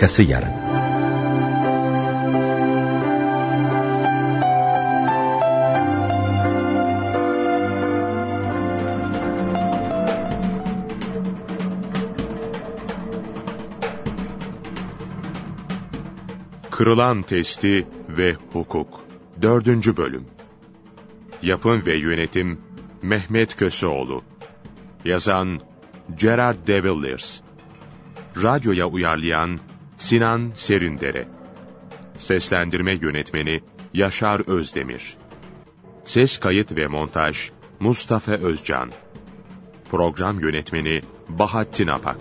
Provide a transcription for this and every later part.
Arkası yarın. Kırılan Testi ve Hukuk 4. Bölüm Yapım ve Yönetim Mehmet Köseoğlu Yazan Gerard de Villiers Radyoya uyarlayan Sinan Serindere Seslendirme Yönetmeni Yaşar Özdemir. Ses kayıt ve montaj Mustafa Özcan. Program Yönetmeni Bahattin Apak.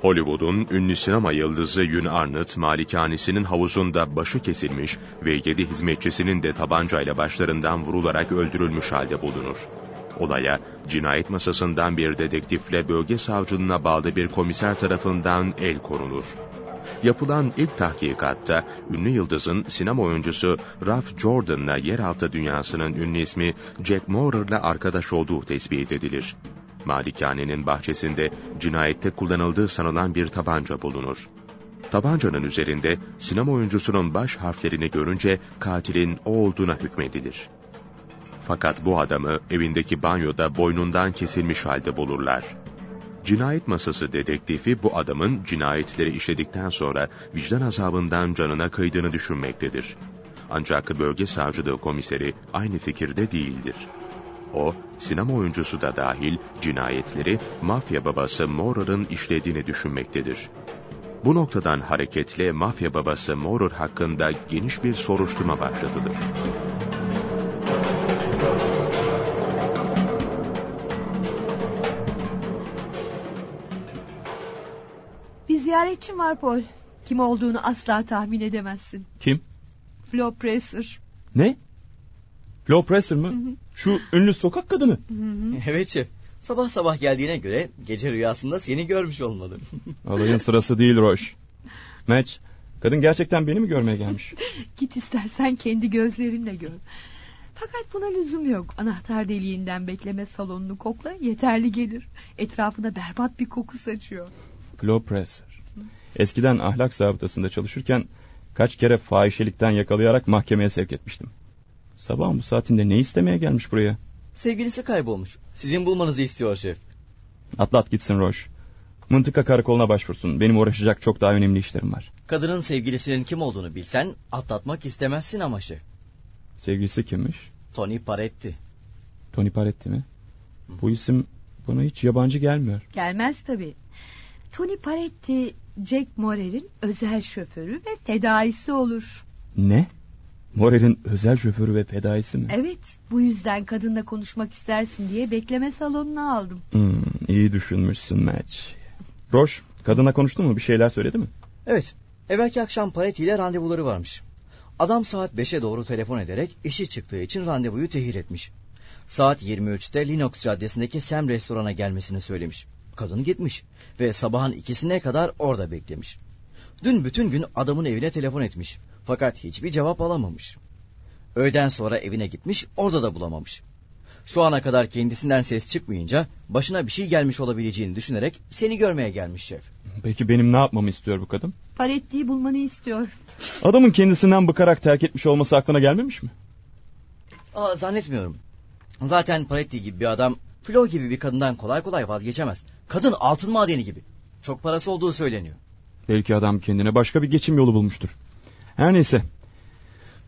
Hollywood'un ünlü sinema yıldızı Yün Arnott, malikanesinin havuzunda başı kesilmiş ve yedi hizmetçisinin de tabancayla başlarından vurularak öldürülmüş halde bulunur. Olaya, cinayet masasından bir dedektifle bölge savcılığına bağlı bir komiser tarafından el konulur. Yapılan ilk tahkikatta ünlü yıldızın sinema oyuncusu Ralph Jordan'la yeraltı dünyasının ünlü ismi Jack Moorer'la arkadaş olduğu tespit edilir. Malikanenin bahçesinde cinayette kullanıldığı sanılan bir tabanca bulunur. Tabancanın üzerinde sinema oyuncusunun baş harflerini görünce katilin o olduğuna hükmedilir. Fakat bu adamı evindeki banyoda boynundan kesilmiş halde bulurlar. Cinayet masası dedektifi bu adamın cinayetleri işledikten sonra vicdan azabından canına kıydığını düşünmektedir. Ancak bölge savcılığı komiseri aynı fikirde değildir. O, sinema oyuncusu da dahil cinayetleri mafya babası Morer'ın işlediğini düşünmektedir. Bu noktadan hareketle mafya babası Morer hakkında geniş bir soruşturma başlatılır. Ziyaretçim var Paul. Kim olduğunu asla tahmin edemezsin. Kim? Flo Presser. Ne? Flo Presser mı? Şu ünlü sokak kadını. Evet şef. Sabah sabah geldiğine göre gece rüyasında seni görmüş olmalı. Alayın sırası değil Roş. Match, kadın gerçekten beni mi görmeye gelmiş? Git istersen kendi gözlerinle gör. Fakat buna lüzum yok. Anahtar deliğinden bekleme salonunu kokla yeterli gelir. Etrafına berbat bir koku saçıyor. Flo Presser. Eskiden ahlak zabıtasında çalışırken kaç kere fahişelikten yakalayarak mahkemeye sevk etmiştim. Sabahın bu saatinde ne istemeye gelmiş buraya? Sevgilisi kaybolmuş. Sizin bulmanızı istiyor şef. Atlat gitsin Roş. Mıntıka karakoluna başvursun. Benim uğraşacak çok daha önemli işlerim var. Kadının sevgilisinin kim olduğunu bilsen atlatmak istemezsin ama şef. Sevgilisi kimmiş? Tony Paretti. Tony Paretti mi? Bu isim bana hiç yabancı gelmiyor. Gelmez tabii. Tony Paretti, Jack Morer'in özel şoförü ve fedaisi olur. Ne? Morel'in özel şoförü ve fedaisi mi? Evet, bu yüzden kadınla konuşmak istersin diye bekleme salonuna aldım. Hmm, iyi düşünmüşsün Match. Roş, kadına konuştun mu? Bir şeyler söyledi mi? Evet. Evvelki akşam Paretti ile randevuları varmış. Adam saat 5'e doğru telefon ederek işi çıktığı için randevuyu tehir etmiş. Saat 23'te Linux Caddesi'ndeki Sam restorana gelmesini söylemiş. Kadın gitmiş ve sabahın ikisine kadar orada beklemiş. Dün bütün gün adamın evine telefon etmiş. Fakat hiçbir cevap alamamış. Öğleden sonra evine gitmiş orada da bulamamış. Şu ana kadar kendisinden ses çıkmayınca başına bir şey gelmiş olabileceğini düşünerek seni görmeye gelmiş şef. Peki benim ne yapmamı istiyor bu kadın? Paretti'yi bulmanı istiyor. Adamın kendisinden bıkarak terk etmiş olması aklına gelmemiş mi? Aa, zannetmiyorum. Zaten Paretti gibi bir adam Flo gibi bir kadından kolay kolay vazgeçemez. Kadın altın madeni gibi. Çok parası olduğu söyleniyor. Belki adam kendine başka bir geçim yolu bulmuştur. Her neyse.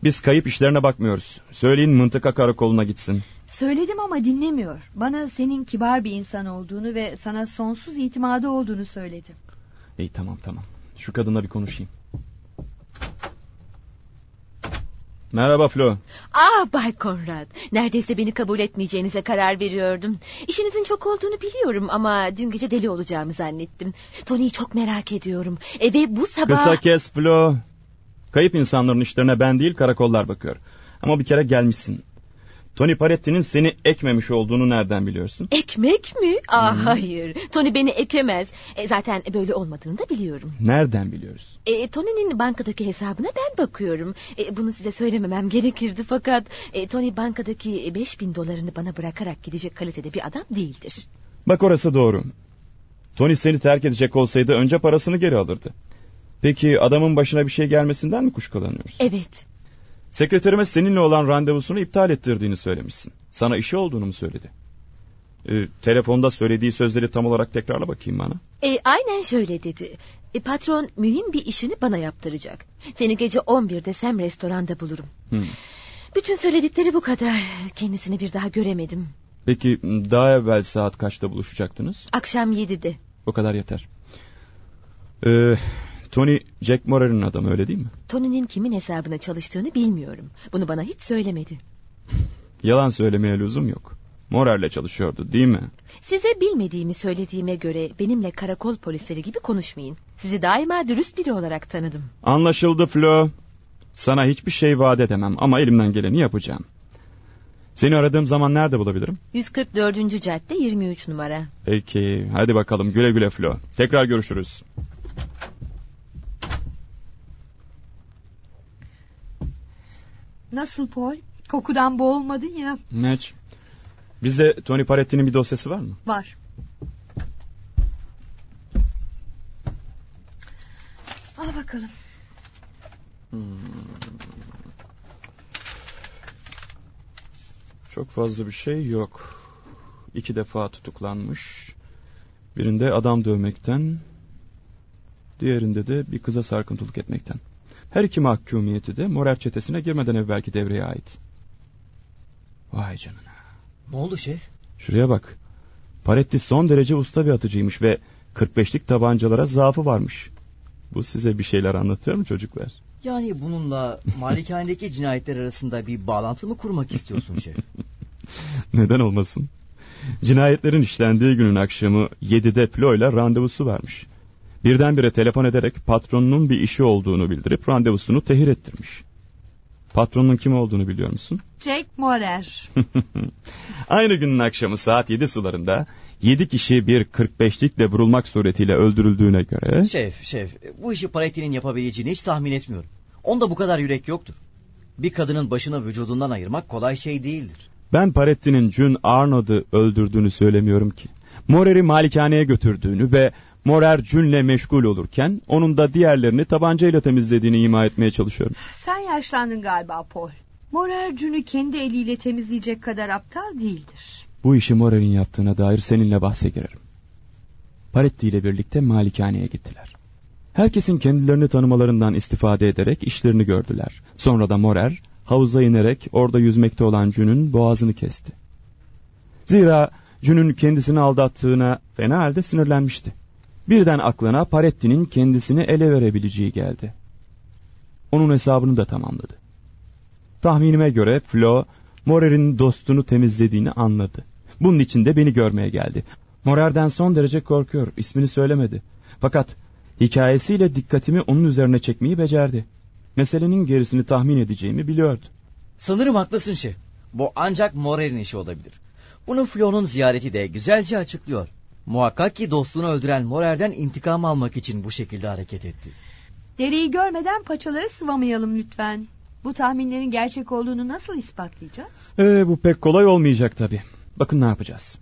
Biz kayıp işlerine bakmıyoruz. Söyleyin mıntıka karakoluna gitsin. Söyledim ama dinlemiyor. Bana senin kibar bir insan olduğunu ve sana sonsuz itimadı olduğunu söyledi. İyi tamam tamam. Şu kadınla bir konuşayım. Merhaba Flo. Ah Bay Konrad. Neredeyse beni kabul etmeyeceğinize karar veriyordum. İşinizin çok olduğunu biliyorum ama dün gece deli olacağımı zannettim. Tony'yi çok merak ediyorum. E ve bu sabah... Kısa kes Flo. Kayıp insanların işlerine ben değil karakollar bakıyor. Ama bir kere gelmişsin. Tony Paretti'nin seni ekmemiş olduğunu nereden biliyorsun? Ekmek mi? Aa hmm. hayır. Tony beni ekemez. E, zaten böyle olmadığını da biliyorum. Nereden biliyoruz? E, Tony'nin bankadaki hesabına ben bakıyorum. E, bunu size söylememem gerekirdi fakat e, Tony bankadaki 5000 dolarını bana bırakarak gidecek kalitede bir adam değildir. Bak orası doğru. Tony seni terk edecek olsaydı önce parasını geri alırdı. Peki adamın başına bir şey gelmesinden mi kuşkulanıyorsun? Evet. Sekreterime seninle olan randevusunu iptal ettirdiğini söylemişsin. Sana işi olduğunu mu söyledi? Ee, telefonda söylediği sözleri tam olarak tekrarla bakayım bana. E, aynen şöyle dedi. E, patron mühim bir işini bana yaptıracak. Seni gece 11'de Sem restoranda bulurum. Hmm. Bütün söyledikleri bu kadar. Kendisini bir daha göremedim. Peki daha evvel saat kaçta buluşacaktınız? Akşam 7'de. O kadar yeter. Ee, Tony Jack Morer'in adamı öyle değil mi? Tony'nin kimin hesabına çalıştığını bilmiyorum. Bunu bana hiç söylemedi. Yalan söylemeye lüzum yok. Morer'le çalışıyordu değil mi? Size bilmediğimi söylediğime göre benimle karakol polisleri gibi konuşmayın. Sizi daima dürüst biri olarak tanıdım. Anlaşıldı Flo. Sana hiçbir şey vaat edemem ama elimden geleni yapacağım. Seni aradığım zaman nerede bulabilirim? 144. cadde 23 numara. Peki hadi bakalım güle güle Flo. Tekrar görüşürüz. Nasıl Paul? Kokudan boğulmadın ya. Neç? Bizde Tony Paretti'nin bir dosyası var mı? Var. Al bakalım. Hmm. Çok fazla bir şey yok. İki defa tutuklanmış. Birinde adam dövmekten, diğerinde de bir kıza sarkıntılık etmekten. Her iki mahkumiyeti de Morer çetesine girmeden evvelki devreye ait. Vay canına. Ne oldu şef? Şuraya bak. Paretti son derece usta bir atıcıymış ve 45'lik tabancalara zaafı varmış. Bu size bir şeyler anlatıyor mu çocuklar? Yani bununla malikanedeki cinayetler arasında bir bağlantı mı kurmak istiyorsun şef? Neden olmasın? Cinayetlerin işlendiği günün akşamı 7'de Flo ile randevusu varmış. Birdenbire telefon ederek patronunun bir işi olduğunu bildirip randevusunu tehir ettirmiş. Patronun kim olduğunu biliyor musun? Jack Morer. Aynı günün akşamı saat 7 sularında 7 kişi bir 45'likle vurulmak suretiyle öldürüldüğüne göre... Şef, şef bu işi Paretti'nin yapabileceğini hiç tahmin etmiyorum. Onda bu kadar yürek yoktur. Bir kadının başını vücudundan ayırmak kolay şey değildir. Ben Paretti'nin June Arnold'u öldürdüğünü söylemiyorum ki. Morer'i malikaneye götürdüğünü ve Morer Cün'le meşgul olurken onun da diğerlerini tabancayla temizlediğini ima etmeye çalışıyorum. Sen yaşlandın galiba Paul. Morer Cün'ü kendi eliyle temizleyecek kadar aptal değildir. Bu işi Morer'in yaptığına dair seninle bahse girerim. Paretti ile birlikte malikaneye gittiler. Herkesin kendilerini tanımalarından istifade ederek işlerini gördüler. Sonra da Morer havuza inerek orada yüzmekte olan Cün'ün boğazını kesti. Zira Cün'ün kendisini aldattığına fena halde sinirlenmişti. Birden aklına Paretti'nin kendisini ele verebileceği geldi. Onun hesabını da tamamladı. Tahminime göre Flo, Morer'in dostunu temizlediğini anladı. Bunun için de beni görmeye geldi. Morer'den son derece korkuyor, ismini söylemedi. Fakat hikayesiyle dikkatimi onun üzerine çekmeyi becerdi. Meselenin gerisini tahmin edeceğimi biliyordu. Sanırım haklısın şef. Bu ancak Morer'in işi olabilir. Bunu Flo'nun ziyareti de güzelce açıklıyor. Muhakkak ki dostunu öldüren Morer'den intikam almak için bu şekilde hareket etti. Dereyi görmeden paçaları sıvamayalım lütfen. Bu tahminlerin gerçek olduğunu nasıl ispatlayacağız? Ee, bu pek kolay olmayacak tabii. Bakın ne yapacağız.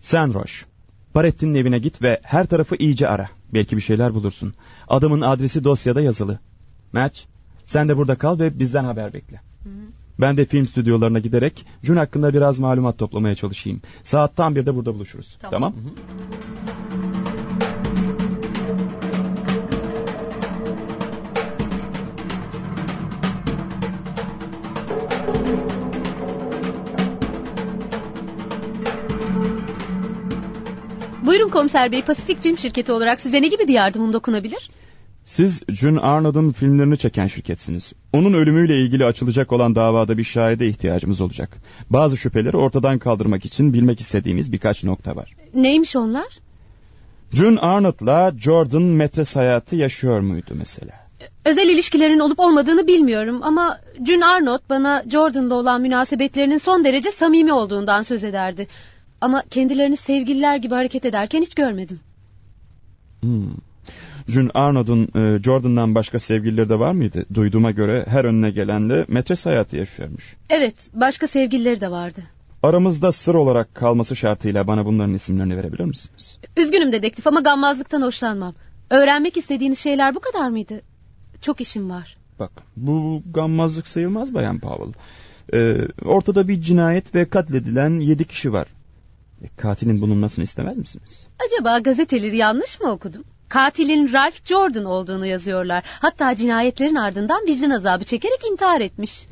Sen Roş, Paretti'nin evine git ve her tarafı iyice ara. Belki bir şeyler bulursun. Adamın adresi dosyada yazılı. Match, sen de burada kal ve bizden haber bekle. Hı hı. Ben de film stüdyolarına giderek Jun hakkında biraz malumat toplamaya çalışayım. Saat tam birde burada buluşuruz. Tamam. tamam? Hı hı. Buyurun komiser bey Pasifik Film Şirketi olarak size ne gibi bir yardımım dokunabilir? Siz June Arnold'un filmlerini çeken şirketsiniz. Onun ölümüyle ilgili açılacak olan davada bir şahide ihtiyacımız olacak. Bazı şüpheleri ortadan kaldırmak için bilmek istediğimiz birkaç nokta var. Neymiş onlar? June Arnold'la Jordan metres hayatı yaşıyor muydu mesela? Özel ilişkilerin olup olmadığını bilmiyorum ama Jün Arnott bana Jordan'la olan münasebetlerinin son derece samimi olduğundan söz ederdi. Ama kendilerini sevgililer gibi hareket ederken hiç görmedim. Hmm. Jün Arnold'un e, Jordan'dan başka sevgilileri de var mıydı? Duyduğuma göre her önüne gelenle metres hayatı yaşıyormuş. Evet, başka sevgilileri de vardı. Aramızda sır olarak kalması şartıyla bana bunların isimlerini verebilir misiniz? Üzgünüm dedektif ama gammazlıktan hoşlanmam. Öğrenmek istediğiniz şeyler bu kadar mıydı? Çok işim var. Bak bu gammazlık sayılmaz Bayan Powell. Ee, ortada bir cinayet ve katledilen yedi kişi var. E, katilin bulunmasını istemez misiniz? Acaba gazeteleri yanlış mı okudum? Katilin Ralph Jordan olduğunu yazıyorlar. Hatta cinayetlerin ardından vicdan azabı çekerek intihar etmiş.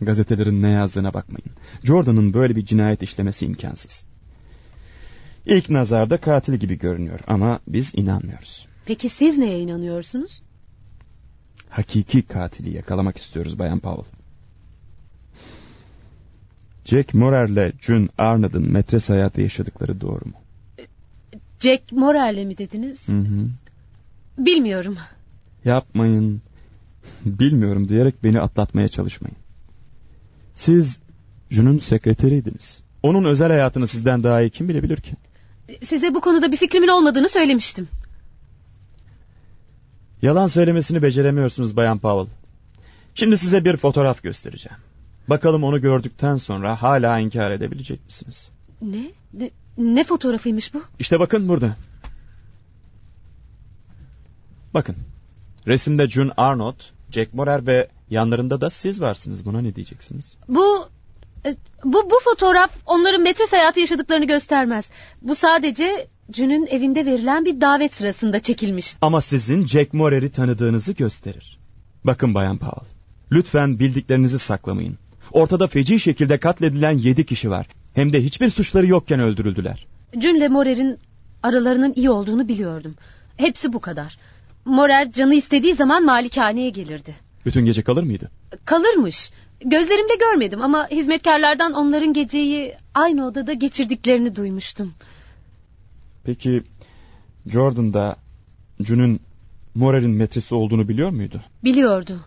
Gazetelerin ne yazdığına bakmayın. Jordan'ın böyle bir cinayet işlemesi imkansız. İlk nazarda katil gibi görünüyor ama biz inanmıyoruz. Peki siz neye inanıyorsunuz? Hakiki katili yakalamak istiyoruz Bayan Powell. Jack Morer'le June Arnold'un metres hayatı yaşadıkları doğru mu? Jack Morer'le mi dediniz? Hı hı. Bilmiyorum. Yapmayın. Bilmiyorum diyerek beni atlatmaya çalışmayın. Siz June'un sekreteriydiniz. Onun özel hayatını sizden daha iyi kim bilebilir ki? Size bu konuda bir fikrimin olmadığını söylemiştim. Yalan söylemesini beceremiyorsunuz Bayan Powell. Şimdi size bir fotoğraf göstereceğim. Bakalım onu gördükten sonra hala inkar edebilecek misiniz? Ne? Ne, ne fotoğrafıymış bu? İşte bakın burada. Bakın. Resimde June Arnott, Jack Morer ve yanlarında da siz varsınız. Buna ne diyeceksiniz? Bu e, bu bu fotoğraf onların metres hayatı yaşadıklarını göstermez. Bu sadece Cün'ün evinde verilen bir davet sırasında çekilmiş. Ama sizin Jack Morer'i tanıdığınızı gösterir. Bakın Bayan Powell. Lütfen bildiklerinizi saklamayın. Ortada feci şekilde katledilen yedi kişi var. Hem de hiçbir suçları yokken öldürüldüler. Cün'le Morer'in aralarının iyi olduğunu biliyordum. Hepsi bu kadar. Morer canı istediği zaman malikaneye gelirdi. Bütün gece kalır mıydı? Kalırmış. Gözlerimle görmedim ama hizmetkarlardan onların geceyi aynı odada geçirdiklerini duymuştum. Peki Jordan da Jun'un Morer'in metresi olduğunu biliyor muydu? Biliyordu.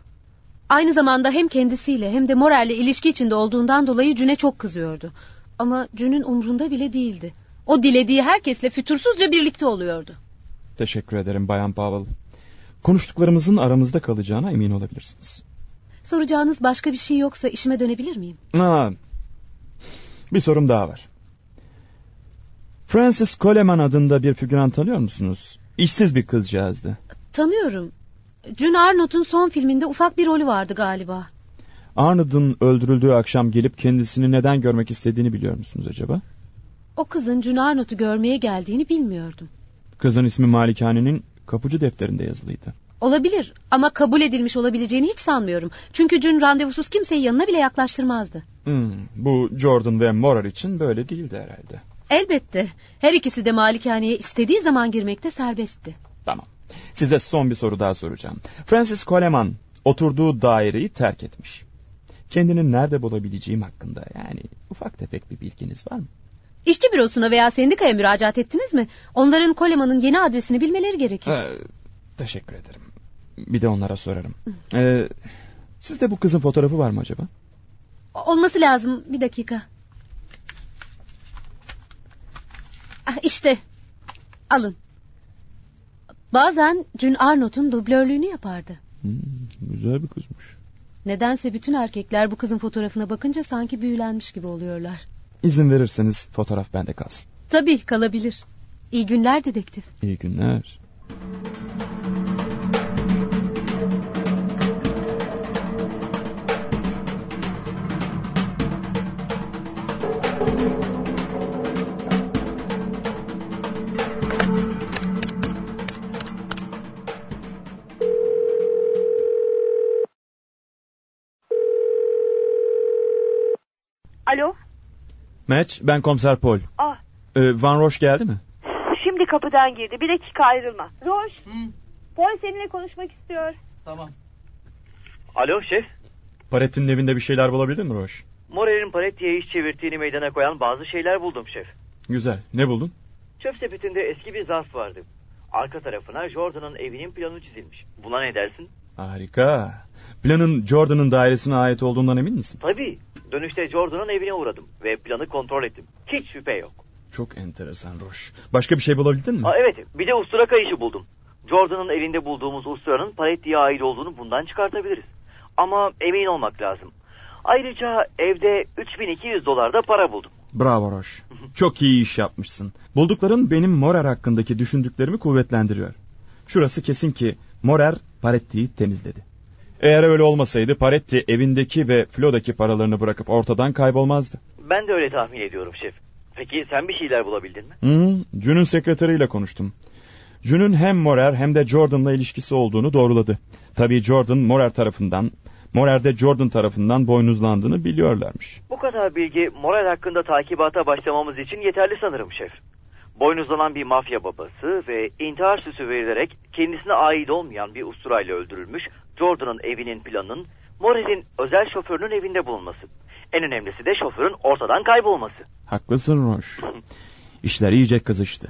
Aynı zamanda hem kendisiyle hem de Morer'le ilişki içinde olduğundan dolayı Cün'e çok kızıyordu. Ama Cün'ün umrunda bile değildi. O dilediği herkesle fütursuzca birlikte oluyordu. Teşekkür ederim Bayan Powell. Konuştuklarımızın aramızda kalacağına emin olabilirsiniz. Soracağınız başka bir şey yoksa işime dönebilir miyim? Ha, bir sorum daha var. Francis Coleman adında bir figüran tanıyor musunuz? İşsiz bir kızcağızdı. Tanıyorum. June Arnold'un son filminde ufak bir rolü vardı galiba. Arnold'un öldürüldüğü akşam gelip kendisini neden görmek istediğini biliyor musunuz acaba? O kızın June Arnold'u görmeye geldiğini bilmiyordum. Kızın ismi Malikane'nin kapıcı defterinde yazılıydı. Olabilir ama kabul edilmiş olabileceğini hiç sanmıyorum. Çünkü June randevusuz kimseyi yanına bile yaklaştırmazdı. Hmm, bu Jordan ve Morar için böyle değildi herhalde. Elbette. Her ikisi de malikaneye istediği zaman girmekte serbestti. Tamam. Size son bir soru daha soracağım. Francis Coleman oturduğu daireyi terk etmiş. Kendini nerede bulabileceğim hakkında yani ufak tefek bir bilginiz var mı? İşçi bürosuna veya sendikaya müracaat ettiniz mi? Onların Coleman'ın yeni adresini bilmeleri gerekir. Ee, teşekkür ederim. Bir de onlara sorarım. Ee, sizde bu kızın fotoğrafı var mı acaba? Olması lazım. Bir dakika. Ah, işte. Alın. Bazen June Arnold'un dublörlüğünü yapardı. Hmm, güzel bir kızmış. Nedense bütün erkekler bu kızın fotoğrafına bakınca sanki büyülenmiş gibi oluyorlar. İzin verirseniz fotoğraf bende kalsın. Tabii kalabilir. İyi günler dedektif. İyi günler. Alo? Match, ben komiser Paul. Ah, Ee, Van Roche geldi mi? şimdi kapıdan girdi. Bir dakika ayrılma. Roş, Paul seninle konuşmak istiyor. Tamam. Alo şef. Paretti'nin evinde bir şeyler bulabildin mi Roche? Morel'in Paretti'ye iş çevirdiğini meydana koyan bazı şeyler buldum şef. Güzel. Ne buldun? Çöp sepetinde eski bir zarf vardı. Arka tarafına Jordan'ın evinin planı çizilmiş. Buna ne dersin? Harika. Planın Jordan'ın dairesine ait olduğundan emin misin? Tabii. Dönüşte Jordan'ın evine uğradım ve planı kontrol ettim. Hiç şüphe yok. Çok enteresan Roş. Başka bir şey bulabildin mi? Aa, evet bir de ustura kayışı buldum. Jordan'ın elinde bulduğumuz usturanın Paletti'ye ait olduğunu bundan çıkartabiliriz. Ama emin olmak lazım. Ayrıca evde 3200 dolar da para buldum. Bravo Roş. Çok iyi iş yapmışsın. Buldukların benim Morer hakkındaki düşündüklerimi kuvvetlendiriyor. Şurası kesin ki Morer Paretti'yi temizledi. Eğer öyle olmasaydı Paretti evindeki ve Flo'daki paralarını bırakıp ortadan kaybolmazdı. Ben de öyle tahmin ediyorum şef. Peki sen bir şeyler bulabildin mi? Hmm, Jun'un sekreteriyle konuştum. Jun'un hem Morer hem de Jordan'la ilişkisi olduğunu doğruladı. Tabii Jordan Morer tarafından, Morer de Jordan tarafından boynuzlandığını biliyorlarmış. Bu kadar bilgi moral hakkında takibata başlamamız için yeterli sanırım şef. Boynuzlanan bir mafya babası ve intihar süsü verilerek kendisine ait olmayan bir usturayla öldürülmüş Jordan'ın evinin planının Morel'in özel şoförünün evinde bulunması. En önemlisi de şoförün ortadan kaybolması. Haklısın Roş. İşler iyice kızıştı.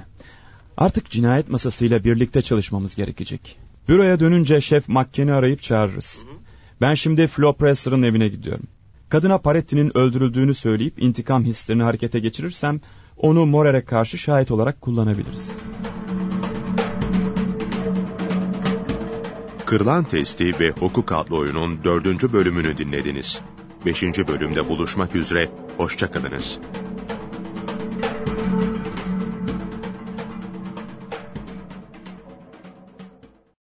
Artık cinayet masasıyla birlikte çalışmamız gerekecek. Büroya dönünce şef Makken'i arayıp çağırırız. Ben şimdi Flo Presser'ın evine gidiyorum. Kadına Paretti'nin öldürüldüğünü söyleyip intikam hislerini harekete geçirirsem onu Morer'e karşı şahit olarak kullanabiliriz. Kırılan Testi ve Hukuk adlı oyunun dördüncü bölümünü dinlediniz. Beşinci bölümde buluşmak üzere, hoşçakalınız.